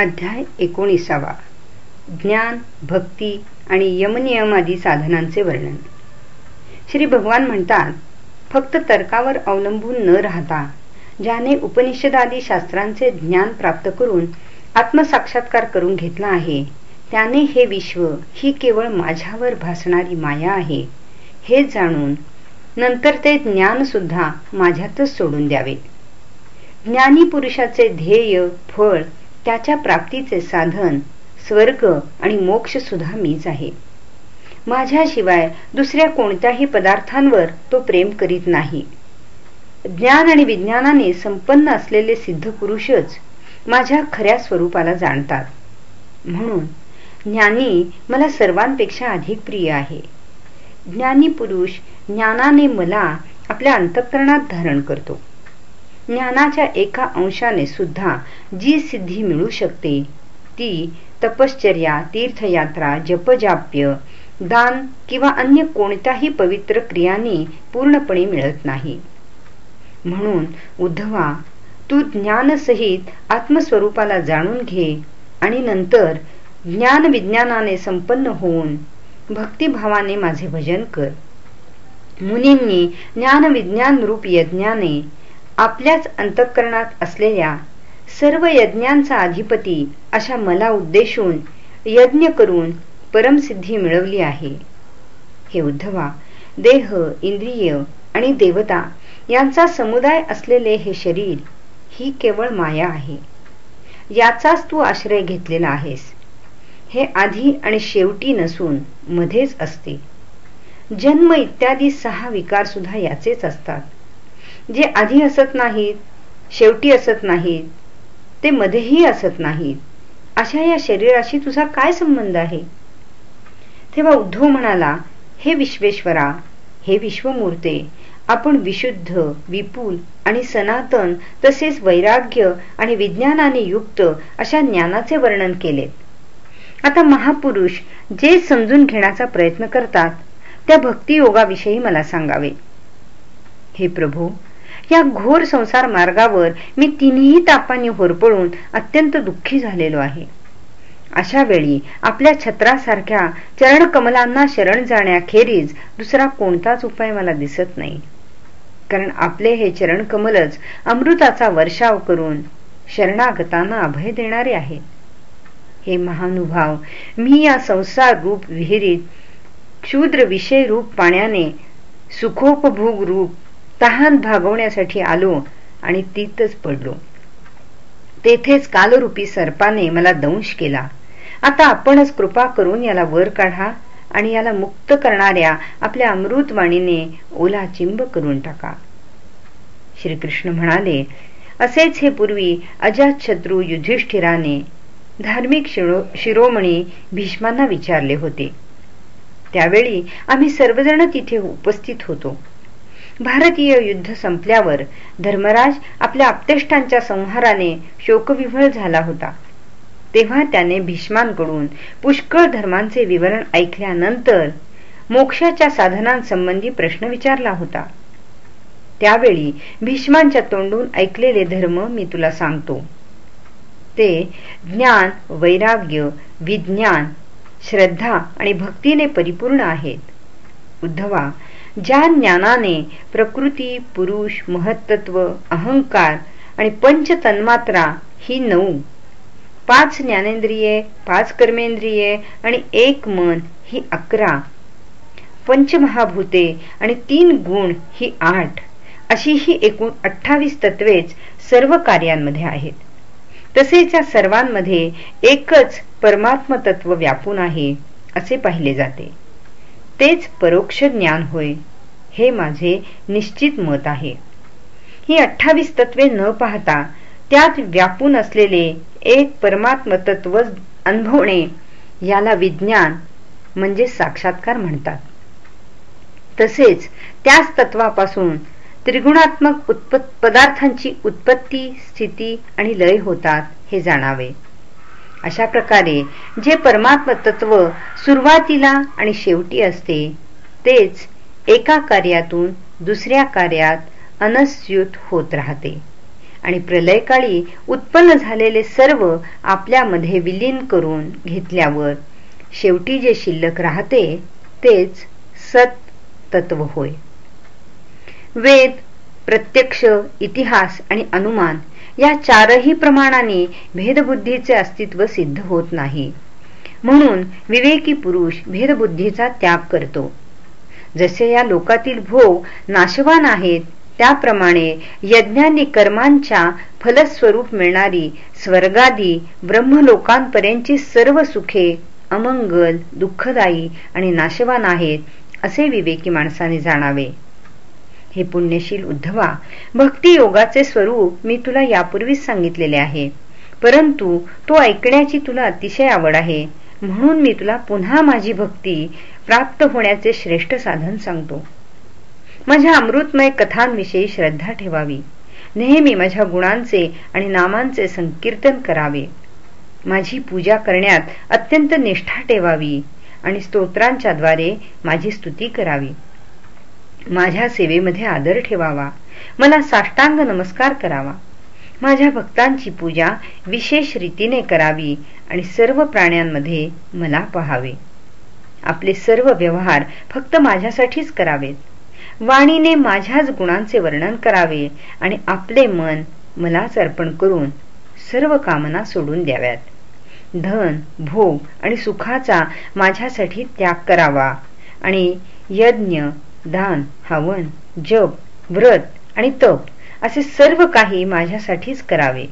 अध्याय एकोणीसावा. ज्ञान भक्ती आणि यमनियमादी साधनांचे वर्णन. श्री भगवान म्हणतात फक्त तर्कावर अवलंबून न राहता ज्याने उपनिषदादी शास्त्रांचे ज्ञान प्राप्त करून आत्मसाक्षात्कार करून घेतला आहे त्याने हे विश्व ही केवळ माझ्यावर भासणारी माया आहे हे जाणून नंतर ते ज्ञान सुद्धा माझ्यातच सोडून द्यावे. ज्ञानी पुरुषाचे ध्येय फळ त्याच्या प्राप्तीचे साधन स्वर्ग आणि मोक्ष सुद्धा मीच आहे. माझ्याशिवाय दुसऱ्या कोणत्याही पदार्थांवर तो प्रेम करीत नाही. ज्ञान आणि विज्ञानाने संपन्न असलेले सिद्ध पुरुषच माझ्या खऱ्या स्वरूपाला जाणतात. म्हणून ज्ञानी मला सर्वांपेक्षा अधिक प्रिय आहे. ज्ञानी पुरुष ज्ञानाने मला आपल्या अंतःकरणात धारण करतो. ज्ञानाच्या एका अंशाने सुद्धा जी सिद्धी मिळू शकते ती तपश्चर्या तीर्थयात्रा जपजाप्य दान किंवा अन्य कोणत्याही पवित्र क्रियांनी पूर्णपणे मिळत नाही. म्हणून उद्धवा तू ज्ञानसहित आत्मस्वरूपाला जाणून घे आणि नंतर ज्ञान विज्ञानाने संपन्न होऊन भक्तिभावाने माझे भजन कर. मुनींनी ज्ञान विज्ञान रूप यज्ञाने आपल्याच अंतःकरणात असलेल्या सर्व यज्ञांचा अधिपती अशा मला उद्देशून यज्ञ करून परमसिद्धी मिळवली आहे. हे उद्धवा देह इंद्रिय आणि देवता यांचा समुदाय असलेले हे शरीर ही केवळ माया आहे. याचाच तू आश्रय घेतलेला आहेस. हे आधी आणि शेवटी नसून मध्येच असते. जन्म इत्यादी सहा विकार सुद्धा याचेच असतात. जे आधी असत नाहीत शेवटी असत नाहीत ते मध्येही असत नाहीत. अशा या शरीराशी तुझा काय संबंध आहे? तेव्हा उद्धव म्हणाला हे विश्वेश्वरा हे विश्वमूर्ते आपण विशुद्ध विपुल आणि सनातन तसेच वैराग्य आणि विज्ञानाने युक्त अशा ज्ञानाचे वर्णन केलेत. आता महापुरुष जे समजून घेण्याचा प्रयत्न करतात त्या भक्तियोगाविषयी मला सांगावे. हे प्रभू या घोर संसार मार्गावर मी तिन्ही तापांनी होरपळून अत्यंत दुःखी झालेलो आहे. अशा वेळी आपल्या छत्रासारख्या चरणकमलांना शरण जाण्याखेरीज दुसरा कोणताच उपाय मला दिसत नाही. कारण आपले हे चरणकमलच अमृताचा वर्षाव करून शरणागतांना अभय देणारे आहे. हे महानुभाव मी या संसार रूप विहिरीत क्षुद्र विषय रूप पाण्याने सुखोपभोग रूप तहान भागवण्यासाठी आलो आणि तीतच पडलो. तेथेच कालरूपी सर्पाने मला दंश केला. आता आपणच कृपा करून याला वर काढा आणि याला मुक्त करणाऱ्या आपल्या अमृतवाणीने ओला चिंब करून टाका. श्रीकृष्ण म्हणाले असेच हे पूर्वी अजातशत्रू युधिष्ठिराने धार्मिक शिरोमणी भीष्मांना विचारले होते. त्यावेळी आम्ही सर्वजण तिथे उपस्थित होतो. भारतीय युद्ध संपल्यावर धर्मराज आपल्या आपतेष्टांच्या संहाराने शोकविव्हळ झाला होता. तेव्हा त्याने भीष्मांकडून पुष्कळ धर्मांचे विवरण ऐकल्यानंतर मोक्षाच्या साधनांसंबंधी प्रश्न विचारला होता. त्यावेळी भीष्मांच्या तोंडून ऐकलेले धर्म मी तुला सांगतो. ते ज्ञान वैराग्य विज्ञान श्रद्धा आणि भक्तीने परिपूर्ण आहेत. उद्धवा ज्या ज्ञानाने प्रकृती पुरुष महत्त्व अहंकार आणि पंच तन्मात्रा ही नऊ पाच ज्ञानेंद्रिये पाच कर्मेंद्रिये आणि एक मन ही अकरा पंचमहाभूते आणि तीन गुण ही आठ अशी ही एकूण अठ्ठावीस तत्वेच सर्व कार्यांमध्ये आहेत. तसेच या सर्वांमध्ये एकच परमात्म तत्व व्यापून आहे असे पाहिले जाते. तेच परोक्ष ज्ञान होय. हे माझे निश्चित मत आहे. ही अठ्ठावीस तत्वे न पाहता त्यात व्यापून असलेले एक परमात्म तत्व अनुभवणे याला विज्ञान म्हणजे साक्षात्कार म्हणतात. तसेच त्याच तत्वापासून त्रिगुणात्मक पदार्थांची उत्पत्ती स्थिती आणि लय होतात हे जाणावे. अशा प्रकारे जे परमात्म तत्व सुरुवातीला आणि शेवटी असते तेच एका कार्यातून दुसऱ्या कार्यात अनस्युत होत राहते. आणि प्रलयकाळी उत्पन्न झालेले सर्व आपल्यामध्ये विलीन करून घेतल्यावर शेवटी जे शिल्लक राहते तेच सत तत्व होय. वेद प्रत्यक्ष इतिहास आणि अनुमान या चारही प्रमाणाने भेदबुद्धीचे अस्तित्व सिद्ध होत नाही. म्हणून विवेकी पुरुष भेदबुद्धीचा त्याग करतो. जसे या लोकातील भोग नाशवान आहेत त्याप्रमाणे यज्ञानी कर्मांच्या फलस्वरूप मिळणारी स्वर्गादी ब्रह्मलोकांपर्यंतची सर्व सुखे अमंगल दुःखदायी आणि नाशवान आहेत असे विवेकी माणसाने जाणावे. हे पुण्यशील उद्धवा भक्ती योगाचे स्वरूप मी तुला यापूर्वीच सांगितलेले आहे. परंतु तो ऐकण्याची तुला अतिशय आवड आहे. म्हणून मी तुला पुन्हा माझी भक्ती प्राप्त होण्याचे श्रेष्ठ साधन सांगतो. माझ्या अमृतमय कथांविषयी श्रद्धा ठेवावी. नेहमी माझ्या गुणांचे आणि नामांचे संकीर्तन करावे. माझी पूजा करण्यात अत्यंत निष्ठा ठेवावी आणि स्तोत्रांच्या द्वारे माझी स्तुती करावी. माझ्या सेवेमध्ये आदर ठेवावा. मला साष्टांग नमस्कार करावा. माझ्या भक्तांची पूजा विशेष रीतीने करावी आणि सर्व प्राण्यांमध्ये मला पहावे. आपले सर्व व्यवहार फक्त माझ्यासाठीच करावेत. वाणीने माझ्याच गुणांचे वर्णन करावे आणि आपले मन मलाच अर्पण करून सर्व कामना सोडून द्याव्यात. धन भोग आणि सुखाचा माझ्यासाठी त्याग करावा आणि यज्ञ दान हवन जप व्रत आणि तप असे सर्व काही माझ्यासाठीच करावे.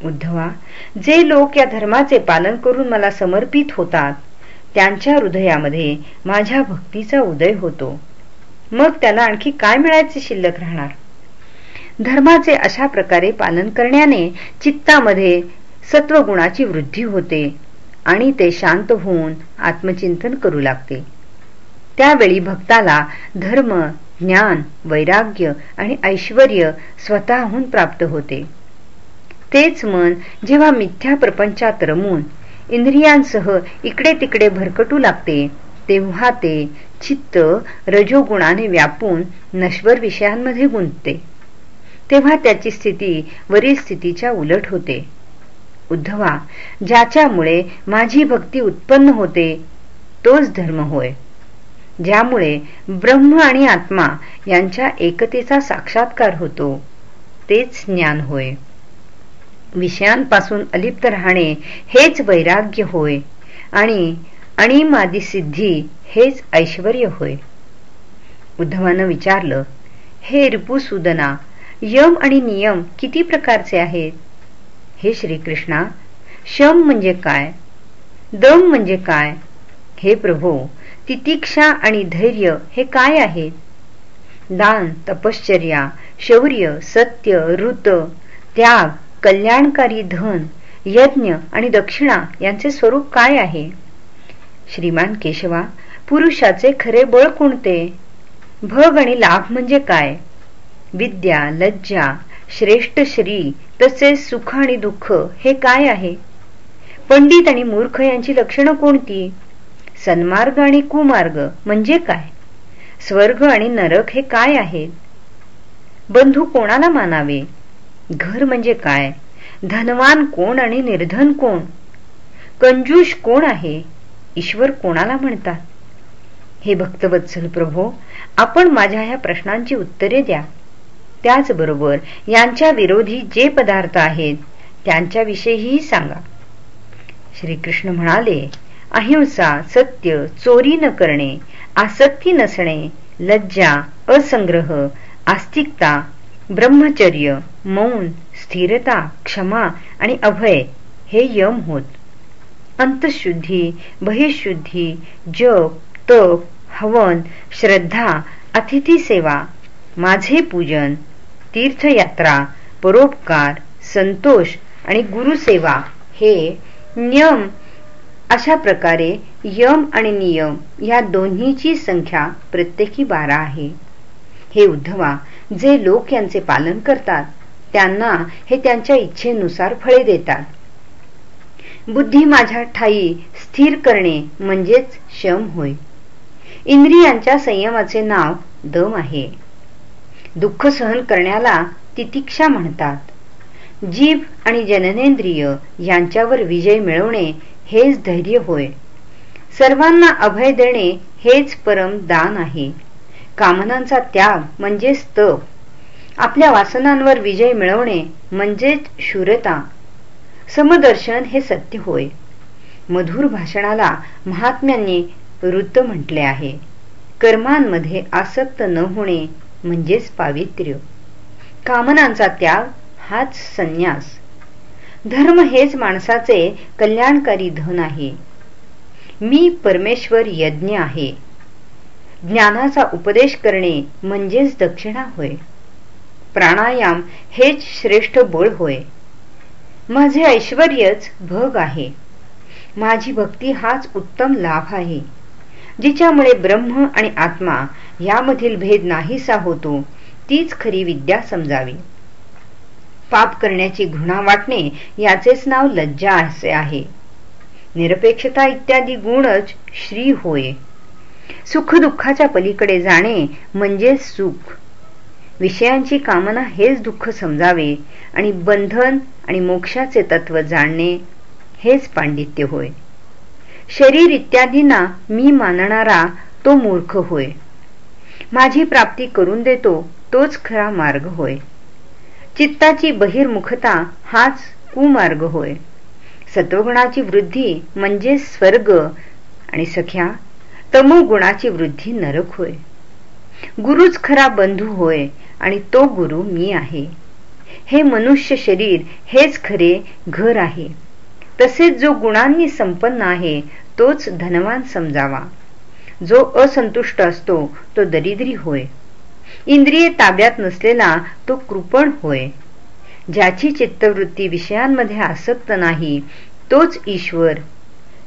उद्धवा जे लोक या धर्माचे पालन करून मला समर्पित होतात त्यांच्या हृदयामध्ये माझ्या भक्तीचा उदय होतो. मग त्यांना आणखी काय मिळायचे शिल्लक राहणार? धर्माचे अशा प्रकारे पालन करण्याने चित्तामध्ये सत्वगुणाची वृद्धी होते आणि ते शांत होऊन आत्मचिंतन करू लागते. त्यावेळी भक्ताला धर्म ज्ञान वैराग्य आणि ऐश्वर स्वतःहून प्राप्त होते. तेच मन जेव्हा मिथ्या प्रपंचात रमून इंद्रियांसह इकडे तिकडे भरकटू लागते तेव्हा ते चित्त रजोगुणाने व्यापून नश्वर विषयांमध्ये गुंतते. तेव्हा त्याची स्थिती वरील स्थितीच्या उलट होते. उद्धवा ज्याच्यामुळे माझी भक्ती उत्पन्न होते तोच धर्म होय. ज्यामुळे ब्रह्म आणि आत्मा यांच्या एकतेचा साक्षात्कार होतो. तेच ज्ञान होय. विषयांपासून अलिप्त राहणे हेच वैराग्य होय आणि अणिमादी सिद्धी हेच ऐश्वर होय. उद्धवानं विचारलं हे रिपुसूदना यम आणि नियम किती प्रकारचे आहेत? हे श्रीकृष्णा शम म्हणजे काय? दम म्हणजे काय? हे प्रभो तितिक्षा आणि धैर्य हे काय आहेत? दान तपश्चर्या शौर्य सत्य ऋत त्याग कल्याणकारी धन यज्ञ आणि दक्षिणा यांचे स्वरूप काय आहे? श्रीमान केशवा पुरुषाचे खरे बळ कोणते? भग आणि लाभ म्हणजे काय? विद्या लज्जा श्रेष्ठ श्री तसेच सुख आणि दुःख हे काय आहे? पंडित आणि मूर्ख यांची लक्षणं कोणती? सन्मार्ग आणि कुमार्ग म्हणजे काय? स्वर्ग आणि नरक हे काय आहेत? बंधू कोणाला मानावे? घर म्हणजे काय? धनवान कोण आणि निर्धन कोण? कंजूष कोण आहे? ईश्वर कोणाला म्हणतात? हे भक्तवत्सल प्रभो आपण माझ्या ह्या प्रश्नांची उत्तरे द्या. त्याचबरोबर यांच्या विरोधी जे पदार्थ आहेत त्यांच्याविषयीही सांगा. श्रीकृष्ण म्हणाले अहिंसा सत्य चोरी न करणे आसक्ती नसणे लज्जा असंग्रह आस्तिकता ब्रह्मचर्य मौन स्थिरता क्षमा आणि अभय हे यम होत. अंतशुद्धी बहिशुद्धी जप तप हवन श्रद्धा अतिथी सेवा माझे पूजन तीर्थयात्रा परोपकार संतोष आणि गुरुसेवा हे नियम अशा प्रकारे यम आणि नियम या दोन्हीची संख्या प्रत्येकी बारा आहे. हे उद्धवा जे लोक यांचे पालन करतात त्यांना हे त्यांच्या इच्छेनुसार फळे देतात. बुद्धी माझ्या ठाई स्थिर करणे म्हणजेच शम होय. इंद्रियांच्या संयमाचे नाव दम आहे. दुःख सहन करण्याला तितिक्षा म्हणतात. जीभ आणि जननेंद्रिय यांच्यावर विजय मिळवणे हेच धैर्य होय. सर्वांना अभय देणे हेच परम दान आहे. कामनांचा त्याग म्हणजेच तप आपल्या वासनांवर विजय मिळवणे म्हणजेच शूरता. समदर्शन हे सत्य होय. मधुर भाषणाला महात्म्यांनी वृत्त म्हटले आहे. कर्मांमध्ये आसक्त न होणे म्हणजेच पावित्र्य. कामनांचा त्याग हाच संन्यास. धर्म हेच माणसाचे कल्याणकारी धन आहे. मी परमेश्वर यज्ञ आहे. ज्ञानाचा उपदेश करणे म्हणजेच दक्षिणा होय. प्राणायाम हेच श्रेष्ठ बळ होय. माझे ऐश्वर्यच भग आहे. माझी भक्ती हाच उत्तम लाभ आहे. जिच्यामुळे ब्रह्म आणि आत्मा यामधील भेद नाहीसा होतो तीच खरी विद्या समजावी. पाप करण्याची घृणा वाटणे याचेच नाव लज्जा असे आहे. निरपेक्षता इत्यादी गुणच श्री होय. सुख दुःखाच्या पलीकडे जाणे म्हणजे सुख. विषयांची कामना हेच दुःख समजावे आणि बंधन आणि मोक्षाचे तत्व जाणणे हेच पांडित्य होय. शरीर इत्यादींना मी मानणारा तो मूर्ख होय. माझी प्राप्ती करून देतो तोच खरा मार्ग होय. चित्ताची बहिर्मुखता हाच कुमार्ग होय. सत्वगुणाची वृद्धी म्हणजे स्वर्ग आणि सख्या तमोगुणाची वृद्धी नरक होय. गुरुच खरा बंधू होय आणि तो गुरु मी आहे. हे मनुष्य शरीर हेच खरे घर आहे. तसेच जो गुणांनी संपन्न आहे तोच धनवान समजावा. जो असंतुष्ट असतो तो दरिद्री होय. इंद्रिय ताब्यात नसलेला तो कृपण होय. ज्याची चित्तवृत्ती विषयांमध्ये आसक्त नाही तोच ईश्वर.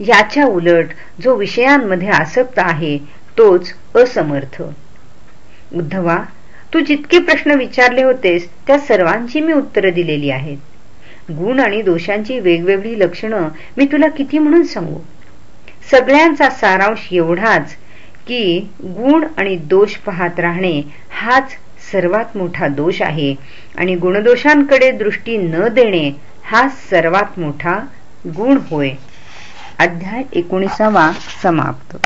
याच्या उलट जो विषयांमध्ये आसक्त आहे तोच असमर्थ. उद्धवा तू जितके प्रश्न विचारले होतेस त्या सर्वांची मी उत्तरं दिलेली आहेत. गुण आणि दोषांची वेगवेगळी लक्षणं मी तुला किती म्हणून सांगू? सगळ्यांचा सारांश एवढाच की गुण आणि दोष पाहत राहणे हाच सर्वात मोठा दोष आहे. आणि गुणदोषांकडे दृष्टी न देणे हा सर्वात मोठा गुण होय. अध्याय एकोणीसावा समाप्त.